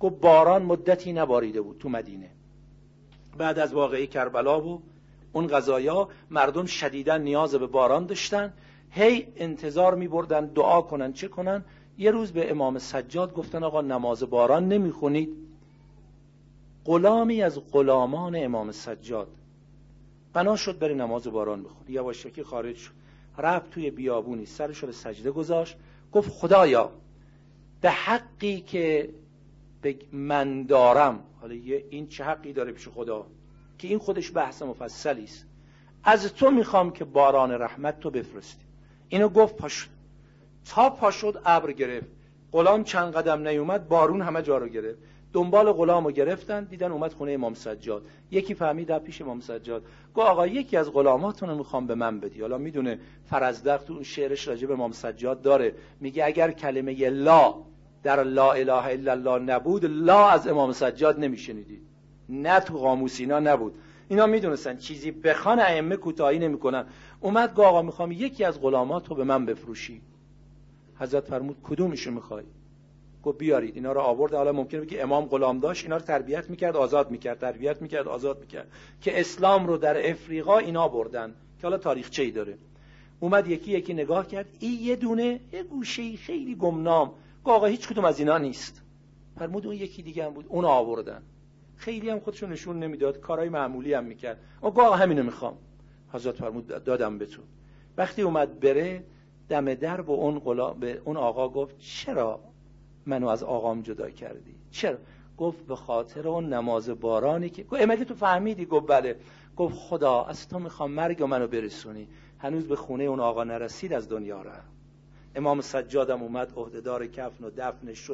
گفت باران مدتی نباریده بود تو مدینه. بعد از واقعی کربلا و اون غذایا مردم شدیدا نیاز به باران داشتن. هی انتظار می بردن دعا کنن. چه کنن؟ یه روز به امام سجاد گفتن آقا نماز باران نمی‌خونید. غلامی از غلامان امام سجاد. بنا شد بره نماز باران بخونه. یواشکی خارج شد. رفت توی بیابونی سرش به سجده گذاشت. گفت خدایا به حقی که من دارم. حالا این چه حقی داره پیش خدا؟ که این خودش بحث مفصلی است. از تو می‌خوام که باران رحمت تو بفرستی. اینو گفت پاشد تا پاشد ابر گرفت. غلام چند قدم نیومد بارون همه جا رو گرفت. دنبال غلام رو گرفتن دیدن اومد خونه امام سجاد. یکی فهمید در پیش امام سجاد. گو آقا یکی از غلاماتون رو می‌خوام به من بدی. حالا می‌دونه فرزدق تو اون شعرش راجع به امام سجاد داره. میگه اگر کلمه لا در لا اله الا الله نبود لا از امام سجاد نمیشنیدید. نه تو قاموسینا نبود. اینا می‌دونستن چیزی بخوان ائمه کوتاهی نمی‌کنن. اومد گو آقا می‌خوام یکی از غلامات رو به من بفروشی. حضرت فرمود کدومشو می‌خوای؟ گفت بیارید اینا رو آورد. حالا ممکنه بگی امام غلام داشت اینا رو تربیت می‌کرد آزاد می‌کرد تربیت می‌کرد آزاد می‌کرد. که اسلام رو در افریقا اینا بردن. که حالا تاریخچه ای داره؟ اومد یکی یکی نگاه کرد. این یه دونه یه گوشه خیلی گمنام. گفت آقا هیچ کدوم از اینا نیست. فرمود اون یکی دیگه هم بود. اون آوردن. خیلی هم خودشو نشون نمی‌داد. کارهای معمولی هم می‌کرد. اون آقا همینو می‌خوام. حضرت فرمود دادم به تو. وقتی اومد بره دم در به اون غلام به اون آقا گفت چرا منو از آقام جدا کردی؟ چرا؟ گفت به خاطر اون نماز بارانی که گفت مگه تو فهمیدی؟ گفت بله. گفت خدا از تو می‌خوام مرگ منو برسونی. هنوز به خونه اون آقا نرسید از دنیا را امام سجادم اومد عهدهدار کفن و دفنش شد.